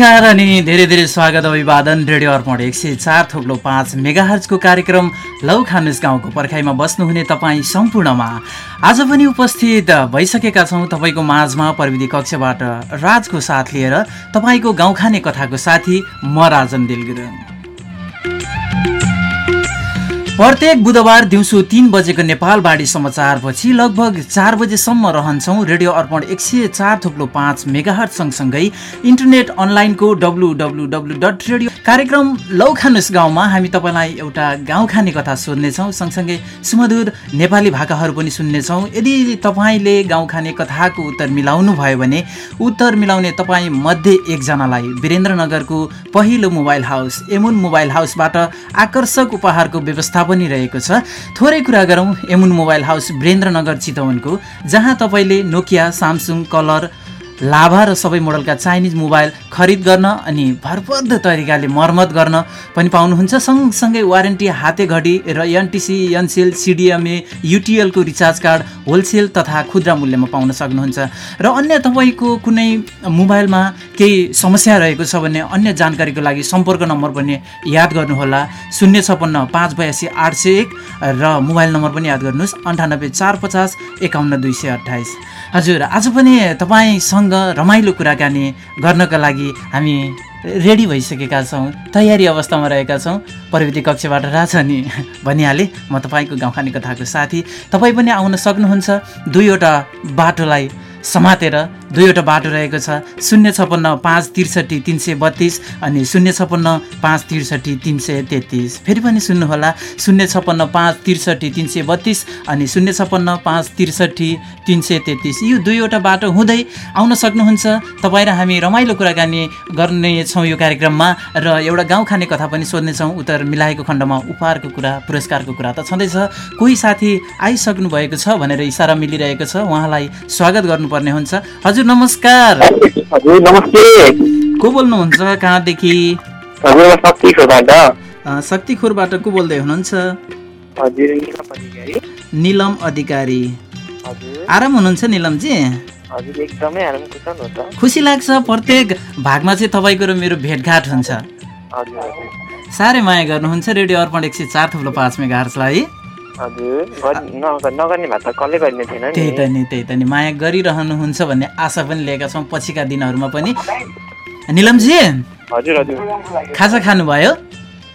नमस्कार अनि धेरै धेरै स्वागत अभिवादन रेडियो अर्पण एक सय चार थोप्लो पाँच मेगाहर्जको कार्यक्रम लौ खानुस गाउँको पर्खाइमा बस्नुहुने तपाईँ सम्पूर्णमा। आज पनि उपस्थित भइसकेका छौँ तपाईँको माझमा प्रविधि कक्षबाट राजको साथ लिएर तपाईँको गाउँ खाने कथाको साथी म राजन दिलगिरन। प्रत्येक बुधबार दिउँसो तिन बजेको नेपाल बाढी समाचारपछि लगभग चार बजेसम्म रहन्छौँ रेडियो अर्पण एक सय चार थुप्लो पाँच मेगाहट सँगसँगै इन्टरनेट अनलाइनको W W W dot radio कार्यक्रम लौखानुस गाउँमा हामी तपाईँलाई एउटा गाउँ खाने कथा सोध्नेछौँ। सँगसँगै सुमधुर नेपाली भाकाहरू पनि सुन्नेछौँ। यदि तपाईँले गाउँ खाने कथाको उत्तर मिलाउनु भयो भने उत्तर मिलाउने तपाईँ मध्ये एकजनालाई वीरेन्द्रनगरको पहिलो मोबाइल हाउस एमुन मोबाइल हाउसबाट आकर्षक उपहारको व्यवस्था पनि रहेको छ। थोरै कुरा गरौँ एमुन मोबाइल हाउस वीरेन्द्रनगर चितवनको जहाँ तपाईँले नोकिया सामसुङ कलर लाभा र सबै मोडलका चाइनिज मोबाइल खरिद गर्न अनि भरपर्दो तरिकाले मर्मत गर्न पनि पाउनुहुन्छ। सँगसँगै वारेन्टी हाते घडी र एनटिसी एनसेल सिडिएमए युटिएलको रिचार्ज कार्ड होलसेल तथा खुद्रा मूल्यमा पाउन सक्नुहुन्छ। र अन्य तपाईँको कुनै मोबाइलमा केही समस्या रहेको छ भने अन्य जानकारीको लागि सम्पर्क नम्बर पनि याद गर्नुहोला। शून्य छपन्न पाँच बयासी आठ सय एक र मोबाइल नम्बर पनि याद गर्नुहोस्। अन्ठानब्बे चार पचास एकाउन्न दुई सय अठाइस हजुर आज पनि तपाईँसँग रमाइलो कुराकानी गर्नका लागि हामी रेडी भइसकेका छौँ। तयारी अवस्थामा रहेका छौँ। प्रविधि कक्षबाट राजनी भनिहालेँ। म तपाईँको गाउँखाने कथाको साथी। तपाईँ पनि आउन सक्नुहुन्छ। दुईवटा बाटोलाई समातेर दुईवटा बाटो रहेको छ। शून्य छपन्न पाँच त्रिसठी तिन सय बत्तिस अनि शून्य छपन्न पाँच त्रिसठी तिन सय तेत्तिस। फेरि पनि सुन्नुहोला। शून्य छपन्न पाँच त्रिसठी तिन सय बत्तिस अनि शून्य छपन्न पाँच त्रिसठी तिन सय तेत्तिस। यो दुईवटा बाटो हुँदै आउन सक्नुहुन्छ। तपाईँ र हामी रमाइलो कुराकानी गर्नेछौँ यो कार्यक्रममा र एउटा गाउँ खाने कथा पनि सोध्नेछौँ उत्तर मिलाएको खण्डमा उपहारको कुरा पुरस्कारको कुरा त छँदैछ। कोही साथी आइसक्नु भएको छ भनेर इसारा मिलिरहेको छ। उहाँलाई स्वागत गर्नुपर्ने हुन्छ। हजुर नमस्कार। को बोल्नुहुन्छ? कहाँदेखि? शक्तिखोरबाट। को बोल्दै हुनुहुन्छ? निलम अधिकारी। निलम अधिकारी। हजुर। आराम हुनुहुन्छ निलमजी? खुसी लाग्छ प्रत्येक भागमा चाहिँ तपाईँको र मेरो भेटघाट हुन्छ। साह्रै माया गर्नुहुन्छ रेडियो अर्पण एक सय चार थुप्रो पाँच मेगा हर्सलाई हजुर। गर्- नग- नगर्ने भए त कसले गर्ने थिएन त्यही त नि त्यही त नि। माया गरिरहनुहुन्छ भन्ने आशा पनि लिएका छौँ पछिका दिनहरूमा पनि। निलमजी! हजुर हजुर। खाजा खानुभयो?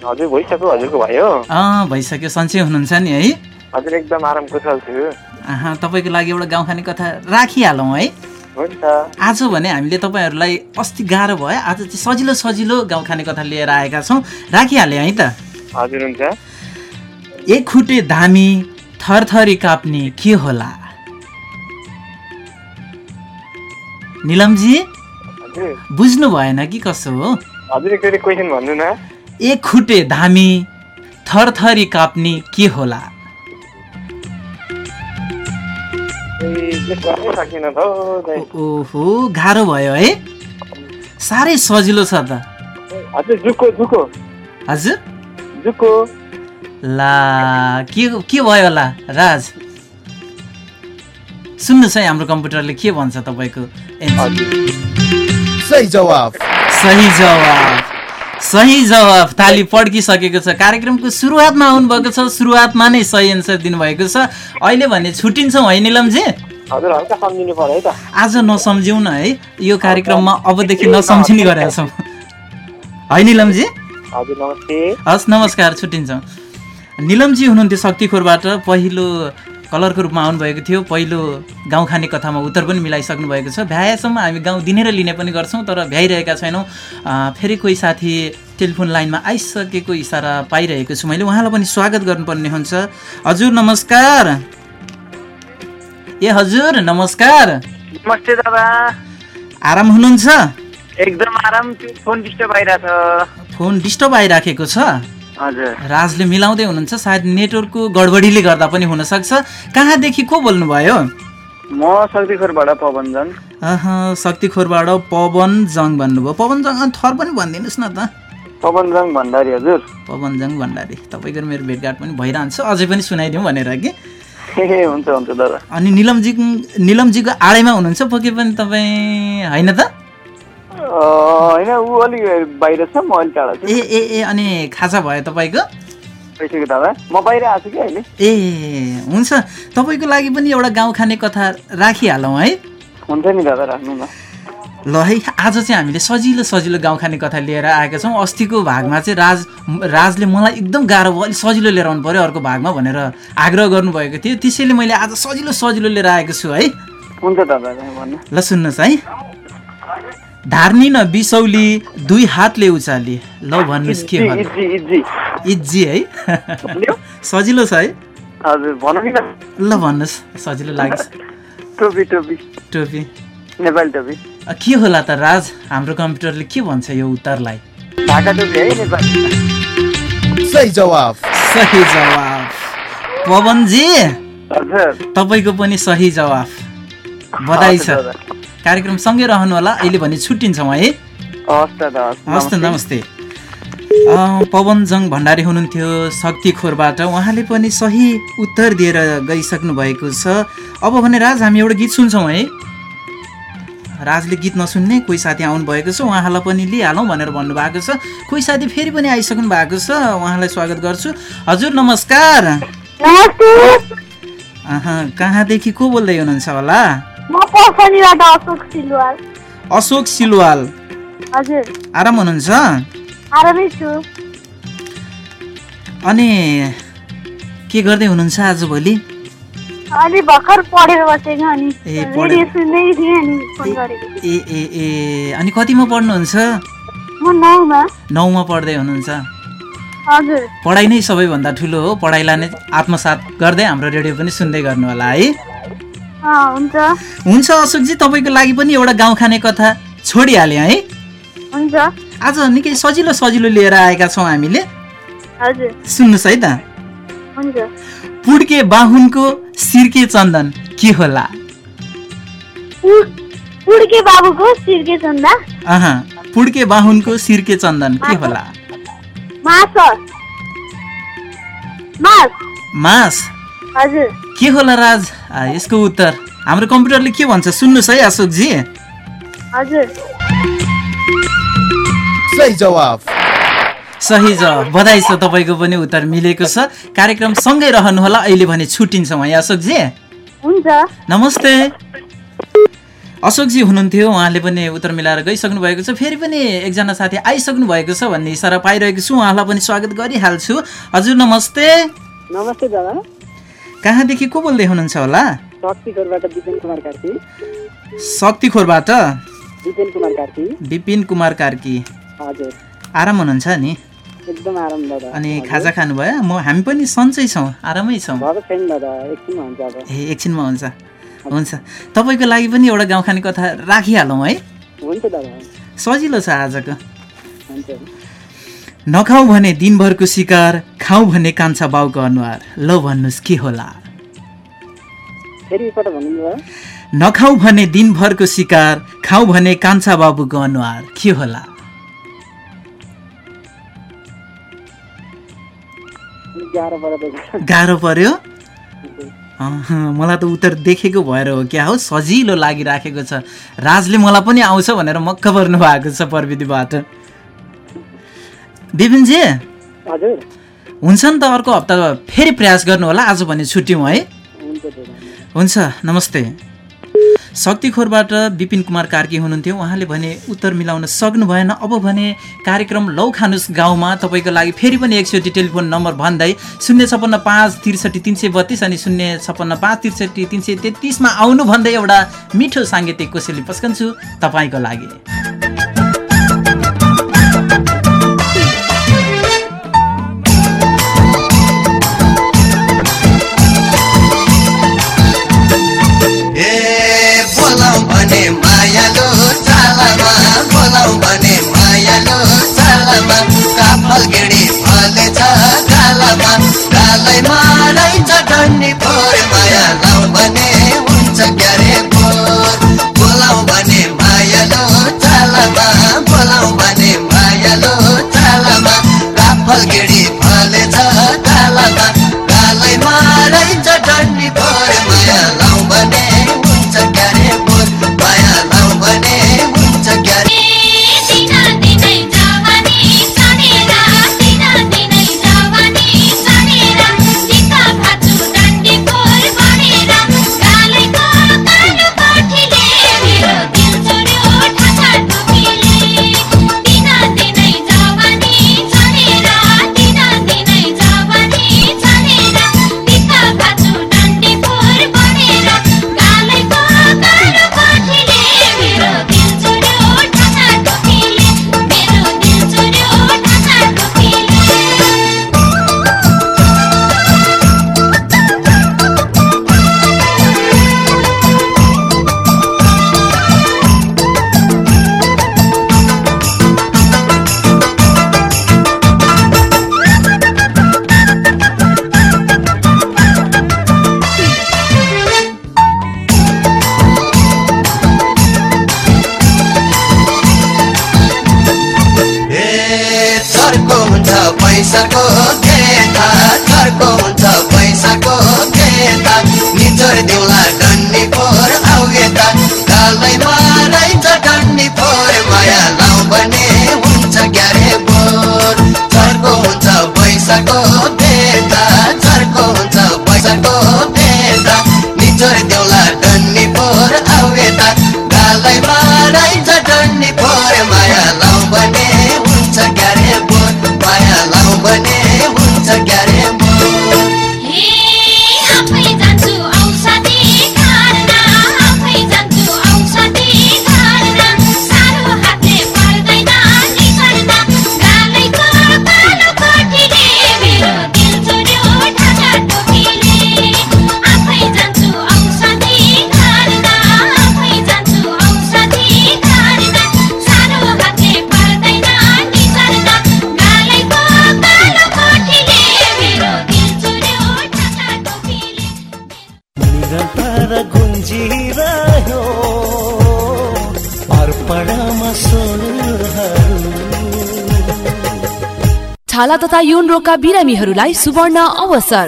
हजुर भइसक्यो हजुरको भयो। अँ भइसक्यो। सन्चै हुनुहुन्छ नि है? हजुर एकदम आराम कुशल छु। तपाईँको लागि एउटा गाउँ खाने कथा राखिहालौँ है। आज भने हामीले तपाईँहरूलाई अस्ति गाह्रो भयो आज चाहिँ सजिलो सजिलो गाउँ खाने कथा लिएर आएका छौँ। राखिहालेँ है त। हजुर हुन्छ। एक खुट्टे धामी थरथरी काप्ने के होला? निलमजी? बुझ्नु भएन कि कसो हो? एक खुट्टे धामी थरथरी काप्ने के होला। ओहो गाह्रो भयो है। साह्रै सजिलो छ त। हजुर ला के के भयो होला राज? सुन्नुहोस् है हाम्रो कम्प्युटरले के भन्छ तपाईँको एन्सर? सही जवाब सही जवाब सही जवाब ताली पड्किसकेको छ। कार्यक्रमको सुरुवातमा आउनुभएको छ। सुरुवातमा नै सही एन्सर दिनुभएको छ। अहिले भने छुट्टिन्छौँ है निलमजी? हजुर हल्का सम्झिनु पर्यो है त। आज नसम्झ्यौँ न है। यो कार्यक्रममा अबदेखि नसम्झिने गरेका छौँ। है निलमजी? हस् नमस्कार। छुट्टिन्छौँ। निलमजी हुनुहुन्थ्यो शक्तिखोरबाट। पहिलो कलरको रूपमा आउनुभएको थियो। पहिलो गाउँ खाने कथामा उत्तर पनि मिलाइसक्नु भएको छ। भ्याएसम्म हामी गाउँ दिनेर लिने पनि गर्छौँ तर भ्याइरहेका छैनौँ। फेरि कोही साथी टेलिफोन लाइनमा आइसकेको इसारा पाइरहेको छु मैले। उहाँलाई पनि स्वागत गर्नुपर्ने हुन्छ। हजुर नमस्कार। ए हजुर नमस्कार। नमस्ते दादा। आराम हुनुहुन्छ? एकदम आराम। फोन डिस्टर्ब आइरहेछ फोन डिस्टर्ब आइराखेको छ? राजले मिलाउँदै हुनुहुन्छ सायद नेटवर्कको गडबडीले गर्दा पनि हुनसक्छ। कहाँदेखि को बोल्नुभयो? म शक्तिखोरबाट पवनजन अह शक्तिखोरबाट पवन जङ भन्नुभयो। पवन जङ थर पनि भनिदिनुहोस् न त। पवनजङ भण्डारी हजुर। पवन जङ भण्डारी। तपाईँको मेरो भेटघाट पनि भइरहन्छ। अझै पनि सुनाइदिउँ भनेर कि? हुन्छ हुन्छ दादा। अनि निलमजी निलमजीको आडैमा हुनुहुन्छ पक्कै पनि तपाईँ होइन त? होइन ऊ अलिक बाहिर छ म अलिक टाढा छु। ए ए ए अनि खाजा भयो तपाईँको? भइसक्यो दादा। म बाहिर आएको छु कि अहिले? ए हुन्छ। तपाईँको लागि पनि एउटा गाउँ खाने कथा राखिहालौँ है। हुन्छ नि दादा राख्नु न। ल है आज चाहिँ हामीले सजिलो सजिलो गाउँ खाने कथा लिएर आएका छौँ। अस्तिको भागमा चाहिँ राज राजले मलाई एकदम गाह्रो भयो अलिक सजिलो लिएर आउनु पऱ्यो अर्को भागमा भनेर आग्रह गर्नुभएको थियो। त्यसैले मैले आज सजिलो सजिलो लिएर आएको छु है। हुन्छ दादा ल सुन्नुहोस् है। धार्नी न बिसौली दुई हातले उचाली। ल भन्नुहोस् के इज्जी है? सजिलो छ है? ल भन्नुहोस् सजिलो लाग्छ। टोपी टोपी। टोपी। नेपाली टोपी। अ, के होला त राज? हाम्रो कम्प्युटरले के भन्छ यो उत्तरलाई? ढाका टोपी है नेपाली। सही जवाफ। सही जवाफ। पवनजी हजुर। तपाईँको पनि सही जवाफ। बधाई छ। कार्यक्रम सँगै रहनु होला अहिले भने छुट्टिन्छौँ है। हस् त नमस्ते। पवनजङ भण्डारी हुनुहुन्थ्यो शक्तिखोरबाट उहाँले पनि सही उत्तर दिएर गइसक्नु भएको छ। अब भने राज हामी एउटा गीत सुन्छौँ है। राजले गीत नसुन्ने कोही साथी आउनु भएको छ उहाँलाई पनि लिइहालौँ भनेर भन्नुभएको छ। कोही साथी फेरि पनि आइसक्नु भएको छ उहाँलाई स्वागत गर्छु। हजुर नमस्कार। नमस्ते। अहँ, कहाँदेखि को बोल्दै हुनुहुन्छ होला? अशोक सिलवाल। हजुर। आराम हुनुहुन्छ? आरामै छु। अनि के गर्दै हुनुहुन्छ आजभोलि? अलि भर्खर पढेर बसेको अनि ए, ए ए अनि कतिमा पढ्नुहुन्छ? म नौमा पढ्दै हुनुहुन्छ। हजुर। पढाइ नै सबैभन्दा ठुलो हो। पढाइलाई नै आत्मसात गर्दै हाम्रो रेडियो पनि सुन्दै गर्नु होला है। हुन्छ। अशोकजी तपाईँको लागि पनि एउटा गाउँ खाने कथा छोडिहालेँ है। आज निकै सजिलो सजिलो लिएर आएका छौँ हामीले। सुन्नुहोस् है त। पुड्के बाहुनको सिर्के चन्दन के होला? पुड- पुड्के बाबुको सिर्के चन्दा अह पुड्के बाहुनको सिर्के चन्दन के होला? मास। मास। मास? हजुर। के होला राज? यसको उत्तर। हाम्रो कम्प्युटरले के भन्छ? सुन्नुहोस् है अशोकजी? हजुर। सही जवाफ। सही जवाब बधाई छ तपाईँको पनि उत्तर मिलेको छ। कार्यक्रम सँगै रहनुहोला अहिले भने छुट्टिन्छौँ है अशोकजी? हुन्छ। नमस्ते। अशोकजी हुनुहुन्थ्यो उहाँले पनि उत्तर मिलाएर गइसक्नु भएको छ। फेरि पनि एकजना साथी आइसक्नु भएको छ भन्ने इसारा पाइरहेको छु। उहाँलाई पनि स्वागत गरिहाल्छु। हजुर नमस्ते। नमस्ते दादा। कहाँदेखि को बोल्दै हुनुहुन्छ होला? शक्तिखोरबाट विपिन कुमार कार्की। आराम हुनुहुन्छ नि? एकदम आराम दादा। अनि खाजा खानुभयो? म हामी पनि सन्चै छौँ आरामै छौँ। ए एकछिनमा हुन्छ। हुन्छ। तपाईँको लागि पनि एउटा गाउँ खाने कथा राखिहालौँ है। सजिलो छ आजको। नखाऊ भने दिनभरको शिकार खाऊ भने कान्छा बाउको अनुहार। ल भन्नुहोस् के होला? नखाऊ भने दिनभरको शिकार खाऊ भने कान्छा बाबुको अनुहार। के होला? गाह्रो पर्यो मलाई त उत्तर देखेको भएर हो क्या हो। सजिलो लागिराखेको छ। राजले मलाई पनि आउँछ भनेर मक्क पर्नु भएको छ प्रविधिबाट। विपिनजी? हजुर। हुन्छ नि त अर्को हप्ता फेरि प्रयास गर्नु होला आज भने छुट्यौँ है। हुन्छ नमस्ते। शक्तिखोरबाट विपिन कुमार कार्की हुनुहुन्थ्यो। उहाँले भने उत्तर मिलाउन सक्नु भएन। अब भने कार्यक्रम लौ खानुस् गाउँमा। तपाईँको लागि फेरि पनि एकचोटि टेलिफोन नम्बर भन्दै शून्य छप्पन्न पाँच त्रिसठी तिन सय बत्तिस अनि शून्य छप्पन्न पाँच त्रिसठी तिन सय तेत्तिसमा आउनु भन्दै एउटा मिठो साङ्गीतिक कोसेली पस्कन्छु तपाईँको लागि। 你在流浪。अर्पणमा छाला तथा यौन रोगका बिरामीहरूलाई सुवर्ण अवसर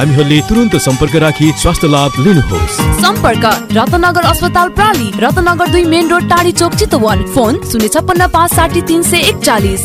बिरामीहरूले तुरन्त सम्पर्क राखी स्वास्थ्य लाभ लिनुहोस्। सम्पर्क रत्नगर अस्पताल प्राली रत्नगर दुई मेन रोड टाढी चोक चितवन। फोन शून्य छप्पन्न पाँच साठी तिन सय एकचालिस।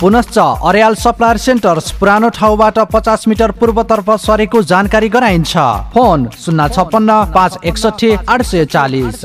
पुनश्च अर्याल सप्लायर सेन्टर्स पुरानो ठाउँबाट पचास मिटर पूर्वतर्फ सरेको जानकारी गराइन्छ। फोन शून्य छप्पन्न पाँच एकसठी आठ सय चालिस।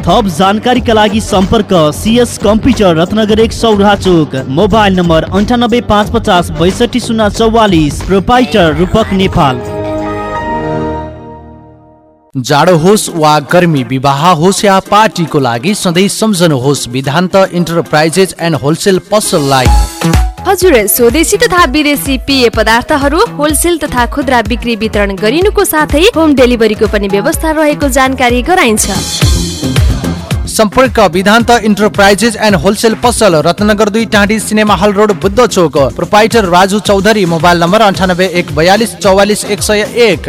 थप जानकारीका लागि सम्पर्क सिएस कम्प्युटर रत्नगर एक सौरा चोक मोबाइल नम्बर अन्ठानब्बे पाँच पचास बैसठी शून्य चौवालिस प्रोपाइटर रूपक नेपाल। जाडो होस् वा गर्मी विवाह होस् या पार्टीको लागि सधैँ सम्झनुहोस् विधान्त इन्टरप्राइजेस एन्ड होलसेल पसललाई। हजुर स्वदेशी तथा विदेशी पेय पदार्थहरू होलसेल तथा खुद्रा बिक्री वितरण गरिनुको साथै होम डेलिभरीको पनि व्यवस्था रहेको जानकारी गराइन्छ। सम्पर्क विधान्त इन्टरप्राइजेस एन्ड होलसेल पसल रत्नगर दुई टाँडी सिनेमा हल रोड बुद्ध चोक। Proprietor Raju Chaudhary mobile number अन्ठानब्बे एक बयालिस चौवालिस एक सय एक।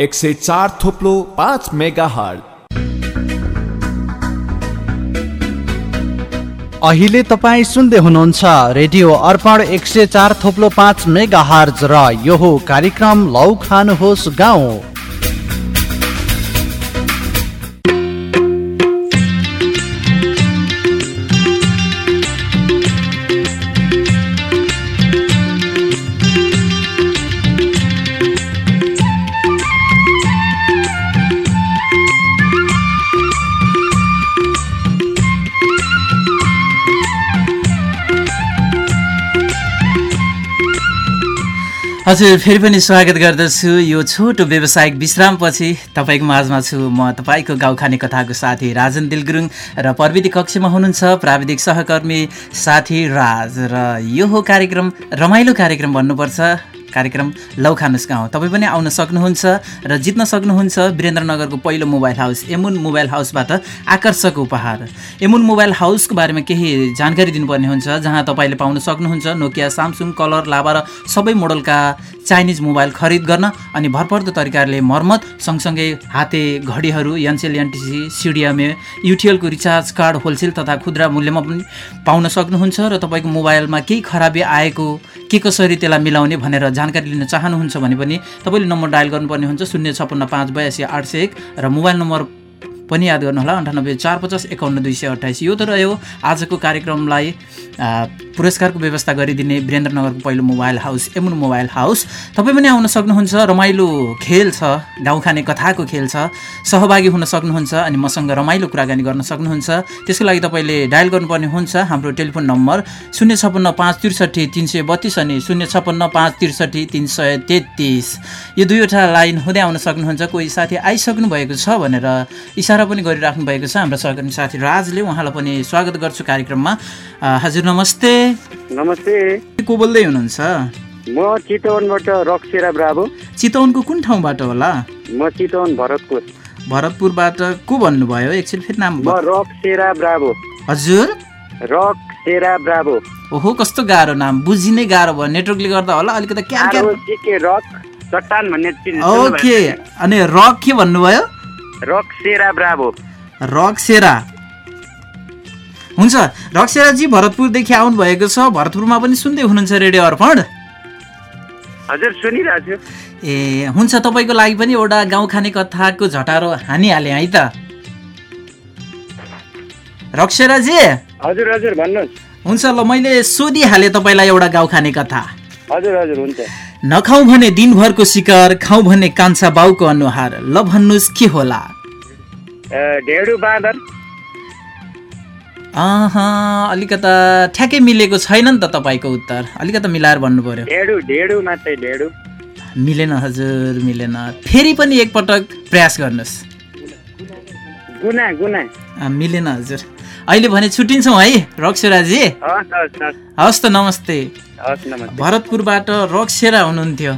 एक सय चार थोप्लो पाँच मेगा हल अहिले तपाईँ सुन्दै हुनुहुन्छ रेडियो अर्पण एक सय चार थोप्लो पाँच मेगा हर्ज र यो कार्यक्रम लौ खानुहोस् गाउँ। हजुर फेरि पनि स्वागत गर्दछु यो छोटो व्यावसायिक विश्रामपछि। तपाईँको माझमा छु म तपाईँको गाउँ खाने कथाको साथी राजन दिल गुरुङ र प्रविधि कक्षमा हुनुहुन्छ प्राविधिक सहकर्मी साथी राज। र यो हो कार्यक्रम रमाइलो कार्यक्रम भन्नुपर्छ। कार्यक्रम लौ गाउँ। तपाईँ पनि आउन सक्नुहुन्छ र जित्न सक्नुहुन्छ वीरेन्द्रनगरको पहिलो मोबाइल हाउस एमुन मोबाइल हाउसबाट आकर्षक उपहार। एमुन मोबाइल हाउसको बारेमा केही जानकारी दिनुपर्ने हुन्छ जहाँ तपाईँले पाउन सक्नुहुन्छ नोकिया सामसुङ कलर लाभा र सबै मोडलका चाइनिज मोबाइल खरिद गर्न अनि भरपर्दो तरिकाले मर्मत सँगसँगै हाते घडीहरू एनसेल एनटिसी सिडिएमए युटिएलको रिचार्ज कार्ड होलसेल तथा खुद्रा मूल्यमा पनि पाउन सक्नुहुन्छ र तपाईँको मोबाइलमा केही खराबी आएको के कसरी त्यसलाई मिलाउने भनेर जानकारी लिन चाहनुहुन्छ भने पनि तपाईँले नम्बर डायल गर्नुपर्ने हुन्छ शून्य छप्पन्न पाँच बयासी आठ सय एक र मोबाइल नम्बर पनि याद गर्नुहोला अन्ठानब्बे चार पचास एकाउन्न दुई सय अठाइस यो त रह्यो आजको कार्यक्रमलाई पुरस्कारको व्यवस्था गरिदिने वीरेन्द्रनगरको पहिलो मोबाइल हाउस एमुन मोबाइल हाउस। तपाईँ पनि आउन सक्नुहुन्छ रमाइलो खेल छ गाउँ खाने कथाको खेल छ सहभागी हुन सक्नुहुन्छ अनि मसँग रमाइलो कुराकानी गर्न सक्नुहुन्छ। त्यसको लागि तपाईँले डायल गर्नुपर्ने हुन्छ हाम्रो टेलिफोन नम्बर शून्य छप्पन्न पाँच त्रिसठी तिन सय बत्तिस अनि शून्य छप्पन्न पाँच त्रिसठी तिन सय तेत्तिस। यो दुईवटा लाइन हुँदै आउन सक्नुहुन्छ कोही साथी आइसक्नु भएको छ भनेर इसारा पनि गरिराख्नु भएको छ। हाम्रो सहकर्मी साथी राजले उहाँलाई पनि स्वागत गर्छु कार्यक्रममा। हजुर नमस्ते। नमस्ते। को बोल्दै हुनुहुन्छ? म चितवनबाट रक्सेरा ब्राभो चितवनको कुन ठाउँबाट होला? म चितवन भरतपुर। भरतपुरबाट को भन्नुभयो? एकछिन फेरि नाम रक्सेरा ब्राभो हजुर। रक्सेरा ब्राभो ओहो कस्तो गाह्रो नाम। बुझिनै गाह्रो भयो। नेटवर्कले गर्दा होला। अलिकति ओके। अनि रक के भन्नुभयो? रक्सेरा ब्राभो रक्सेरा हुन्छ रक्सेराजी भरतपुरदेखि आउनुभएको छ। भरतपुरमा पनि सुन्दै हुनुहुन्छ रेडियो अर्पण। हजुर सुनिरहेको छु ए हुन्छ तपाईँको लागि पनि एउटा गाउँ खाने कथाको झटारो हानिहालेँ है त। रक्सेराजी हजुर हजुर भन्नुहोस्। हुन्छ ल मैले सोधिहालेँ तपाईँलाई एउटा गाउँ खाने कथा। हजुर हजुर हुन्छ। नखाउँ भने दिनभरको शिकार खाउँ भने कान्छा बाउको अनुहार ल भन्नुहोस् के होला? अलिकता ठ्याक्कै मिलेको छैन नि त तपाईँको उत्तर। अलिकता मिलाएर भन्नु पर्यो मिलेन हजुर मिलेन। फेरि पनि एकपटक प्रयास गर्नुहोस्। गुना गुना। अँ, मिलेन हजुर। अहिले भने छुट्टिन्छौँ है रक्सेराजी। हवस् त नमस्ते। भरतपुरबाट रक्सेरा हुनुहुन्थ्यो।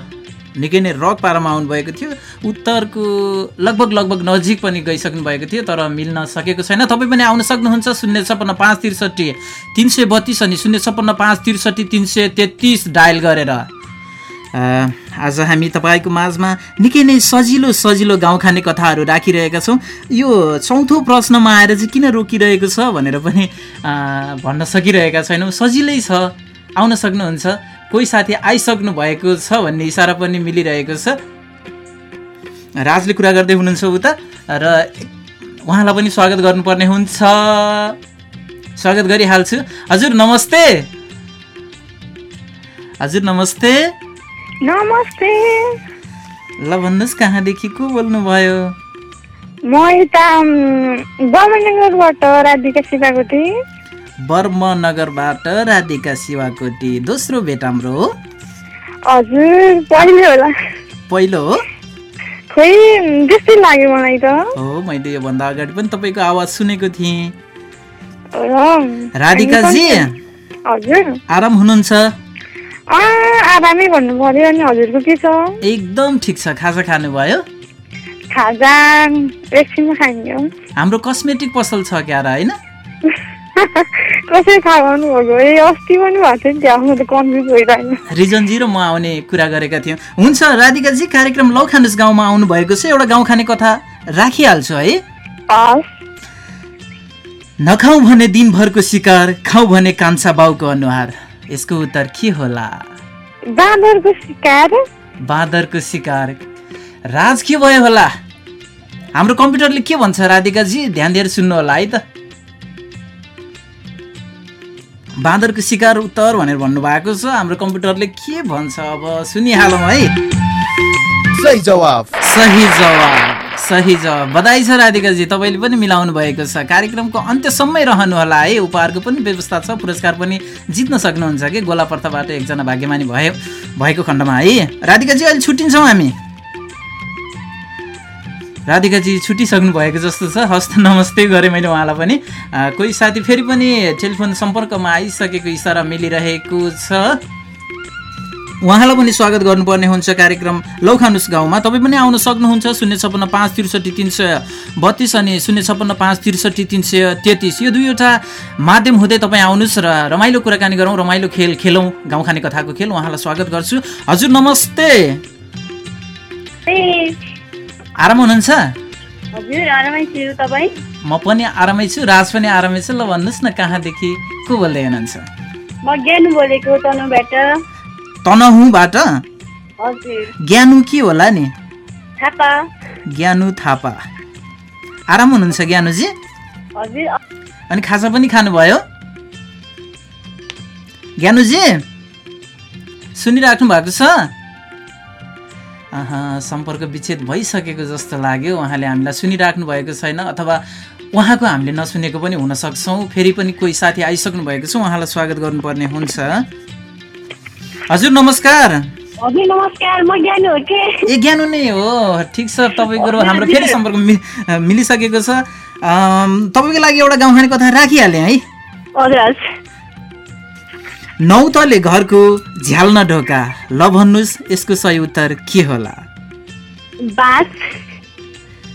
निकै नै रक पारामा आउनुभएको थियो। उत्तरको लगभग लगभग नजिक पनि गइसक्नु भएको थियो तर मिल्न सकेको छैन। तपाईँ पनि आउन सक्नुहुन्छ शून्य छप्पन्न पाँच त्रिसठी तिन सय बत्तिस अनि शून्य छप्पन्न पाँच त्रिसठी तिन सय तेत्तिस डायल गरेर। आज हामी तपाईँको माझमा निकै नै सजिलो सजिलो गाउँ खाने कथाहरू राखिरहेका छौँ। यो चौथो प्रश्नमा आएर चाहिँ किन रोकिरहेको छ भनेर पनि भन्न सकिरहेका छैनौँ। सजिलै छ आउन सक्नुहुन्छ। कोही साथी आइसक्नु भएको छ भन्ने इसारा पनि मिलिरहेको छ। राजले कुरा गर्दै हुनुहुन्छ उता र उहाँलाई पनि स्वागत गर्नुपर्ने हुन्छ। स्वागत गरिहाल्छु। हजुर नमस्ते। हजुर नमस्ते। नमस्ते। ल भन्नुहोस् कहाँदेखि को बोल्नुभयो? म यता गभर्मेन्टबाट राधिका शिवाकोटी। बर्मनगरबाट राधिका शिवाकोटी दोस्रो भेट हाम्रो हो। हजुर पहिले होला। पहिलो हो? खोइ त्यस्तै लाग्यो मलाई त। हो मैले योभन्दा अगाडि पनि तपाईँको आवाज सुनेको थिएँ। राधिकाजी। हजुर। आराम हुनुहुन्छ? आरामै भन्नु पर्यो अनि हजुरको के छ? एकदम ठिक छ। खाजा खानुभयो? खाजा एकछिनमा खाइने हो हाम्रो कस्मेटिक पसल छ क्यार होइन? कसरी थाहा ए अस्ति पनि भएको थियो नि त्यहाँ म त कन्फ्युज भइरहेको रिजनजी र म आउने कुरा गरेका थियौँ। हुन्छ राधिकाजी कार्यक्रम लौ खानुस गाउँमा आउनु भएको छ। एउटा गाउँ खाने कथा राखिहाल्छु है। नखाऊ भने दिनभरको शिकार खाऊ भने कान्छा बाउको अनुहार। यसको उत्तर के होला? बाँदरको शिकार बाँदरको शिकार राज के भयो होला? हाम्रो कम्प्युटरले के भन्छ राधिकाजी? ध्यान दिएर सुन्नु होला है त। बाँदरको शिकार उत्तर भनेर भन्नुभएको छ। हाम्रो कम्प्युटरले के भन्छ? अब सुनिहालौँ है। सही जवाफ। सही जवाब सही जवाब। बधाई छ राधिकाजी तपाईँले पनि मिलाउनु भएको छ। कार्यक्रमको अन्त्यसम्मै रहनु होला है। उपहारको पनि व्यवस्था छ पुरस्कार पनि जित्न सक्नुहुन्छ कि? गोला प्रथाबाट एकजना भाग्यमानी भयो भएको खण्डमा है। राधिकाजी अहिले छुट्टिन्छौँ हामी। राधिकाजी छुटिसक्नु भएको जस्तो छ। हस्त नमस्ते गरेँ मैले उहाँलाई पनि। कोही साथी फेरि पनि टेलिफोन सम्पर्कमा आइसकेको इसारा मिलिरहेको छ। उहाँलाई पनि स्वागत गर्नुपर्ने हुन्छ कार्यक्रम लौखानुस गाउँमा। तपाईँ पनि आउन सक्नुहुन्छ शून्य छप्पन्न पाँच त्रिसठी तिन सय बत्तिस अनि शून्य छप्पन्न पाँच त्रिसठी तिन सय तेत्तिस। यो दुईवटा माध्यम हुँदै तपाईँ आउनुहोस् र रमाइलो कुराकानी गरौँ रमाइलो खेल खेलौँ। गाउँ खाने कथाको खेल उहाँलाई स्वागत गर्छु। हजुर नमस्ते। आराम हुनुहुन्छ? म पनि आरामै छु राज पनि आरामै छु। ल भन्नुहोस् न कहाँदेखि को बोल्दै हुनुहुन्छ? म ज्ञानु बोलेको तनुबाट तनहुँबाट? ज्ञानु के होला नि? ज्ञानु थापा। आराम हुनुहुन्छ ज्ञानुजी? अनि खाजा पनि खानुभयो? ज्ञानुजी सुनिराख्नु भएको छ? सम्पर्क विच्छेद भइसकेको जस्तो लाग्यो उहाँले हामीलाई सुनिराख्नु भएको छैन अथवा उहाँको हामीले नसुनेको पनि हुन सक्छौँ फेरि पनि कोही साथी आइसक्नु भएको छ उहाँलाई स्वागत गर्नुपर्ने हुन्छ। हजुर नमस्कार। हजुर नमस्कार म ज्ञानु हो के? ए ज्ञानु नै हो। ठिक छ तपाईँको हाम्रो फेरि सम्पर्क मिलिसकेको छ। तपाईँको लागि एउटा गाउँखाने कथा राखिहालेँ है। हजुर हजुर। नौ तले घरको झ्याल्न ढोका। ल भन्नुहोस् यसको सही उत्तर के होला?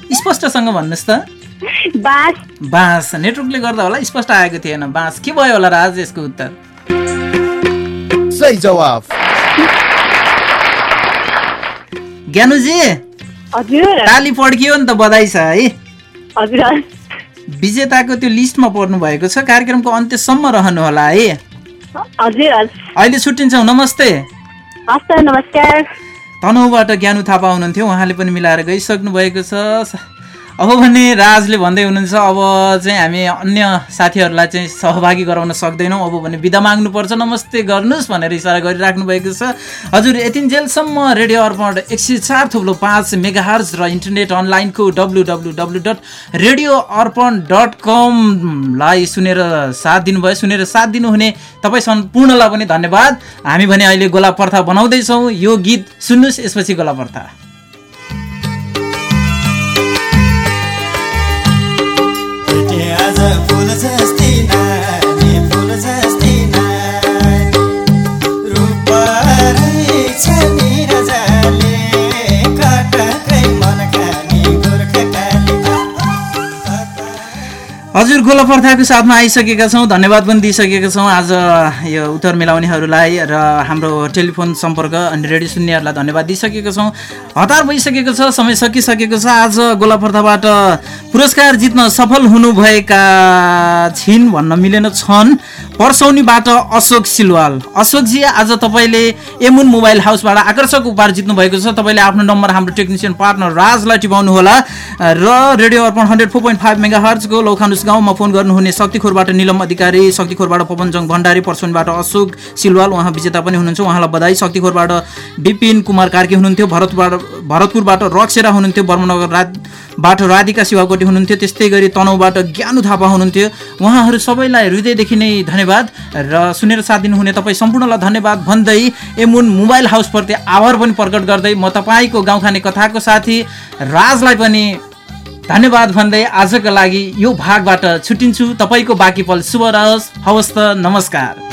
स्पष्टसँग भन्नुहोस् त। बाँस। बाँस। नेटवर्कले गर्दा होला स्पष्ट आएको थिएन। बाँस के भयो होला राज यसको उत्तर? सही जवाफ ज्ञानुजी हजुर। ताली पड्कियो नि त बधाई छ है? हजुर। विजेताको त्यो लिस्टमा पर्नु भएको छ कार्यक्रमको अन्त्यसम्म रहनु होला है? हजुर। हजुर अहिले छुट्टिन्छौँ नमस्ते। हस् त नमस्कार। तनहुबाट ज्ञानु थापा हुनुहुन्थ्यो उहाँले पनि मिलाएर गइसक्नु भएको छ। अब भने राजले भन्दै हुनुहुन्छ अब चाहिँ हामी अन्य साथीहरूलाई चाहिँ सहभागी गराउन सक्दैनौँ। अब भने बिदा माग्नुपर्छ। नमस्ते गर्नुहोस् भनेर इसारा गरिराख्नु भएको छ। हजुर यतिन्जेलसम्म रेडियो अर्पण एक सय चार थुप्रो पाँच मेगाहर्ज र इन्टरनेट अनलाइनको W W W dot radio Arpan dot कमलाई सुनेर साथ दिनुभयो। सुनेर साथ दिनुहुने तपाईँ सम्पूर्णलाई पनि धन्यवाद। हामी भने अहिले गोला पर्था बनाउँदैछौँ। यो गीत सुन्नुहोस् यसपछि गोला पर्था आज फुल हजुर गोला प्रथाको साथमा आइसकेका छौँ धन्यवाद पनि दिइसकेका छौँ। आज यो उत्तर मिलाउनेहरूलाई र हाम्रो टेलिफोन सम्पर्क अनि रेडियो सुन्नेहरूलाई धन्यवाद दिइसकेका छौँ। हतार भइसकेको छ समय सकिसकेको छ। आज गोला प्रथाबाट पुरस्कार जित्न सफल हुनुभएका छिन् भन्न मिलेन छन् पर्सौनीबाट अशोक सिलवाल। अशोकजी आज तपाईँले एमुन मोबाइल हाउसबाट आकर्षक उपहार जित्नु भएको छ। तपाईँले आफ्नो नम्बर हाम्रो टेक्निसियन पार्टनर राजलाई टिपाउनु होला र radio Arpan hundred four point five mega हर्चको लौखानुस गाउँमा फोन गर्नुहुने शक्तिखोरबाट निलम अधिकारी शक्तिखोरबाट पवनजङ भण्डारी पर्सौनीबाट अशोक सिलवाल उहाँ विजेता पनि हुनुहुन्छ। उहाँलाई बधाई। शक्तिखोरबाट विपिन कुमार कार्की हुनुहुन्थ्यो। भरतबाट भरतपुरबाट रक्सेरा हुनुहुन्थ्यो। बर्मनगर रातबाट राधिका शिवाकोटी हुनुहुन्थ्यो। त्यस्तै गरी तनहुबाट ज्ञानु थापा हुनुहुन्थ्यो। उहाँहरू सबैलाई हृदयदेखि नै धन्यवाद। र सुनेर साथ दिनुहुने तपाईँ सम्पूर्णलाई धन्यवाद भन्दै एमुन मोबाइल हाउसप्रति आभार पनि प्रकट गर्दै म तपाईँको गाउँखाने कथाको साथी राजलाई पनि धन्यवाद भन्दै आजको लागि यो भागबाट छुट्टिन्छु तपाईँको बाँकी पल शुभ रहोस्। हवस् त नमस्कार।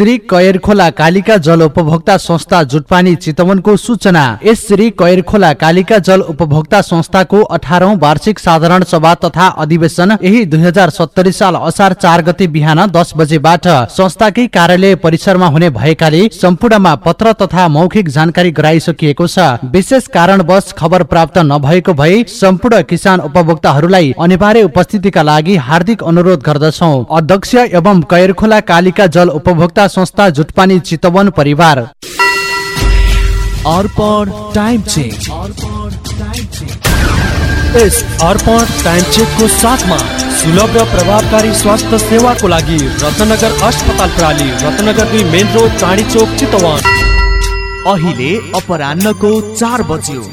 श्री कयर खोला कालिका जल उपभोक्ता संस्था जुटपानी चितवनको सूचना। यस श्री कयर खोला कालिका जल उपभोक्ता संस्थाको अठारौं वार्षिक साधारण सभा तथा अधिवेशन यही दुई साल असार चार गते बिहान दस बजेबाट संस्थाकै कार्यालय परिसरमा हुने भएकाले सम्पूर्णमा पत्र तथा मौखिक जानकारी गराइसकिएको छ। विशेष कारणवश खबर प्राप्त नभएको भए सम्पूर्ण किसान उपभोक्ताहरूलाई अनिवार्य उपस्थितिका लागि हार्दिक अनुरोध गर्दछौ। अध्यक्ष एवं कयरखोला कालिका जल उपभोक्ता संस्था जुटपानी चितवन परिवार। Arpan time check. यस अर्पण टाइम चेकको साथमा सुलभ र प्रभावकारी स्वास्थ्य सेवाको लागि रत्नगर अस्पताल प्राली रत्नगर दुई मेन रोड चाँडी चोक चितवन। अहिले अपरान्नको चार बज्यो।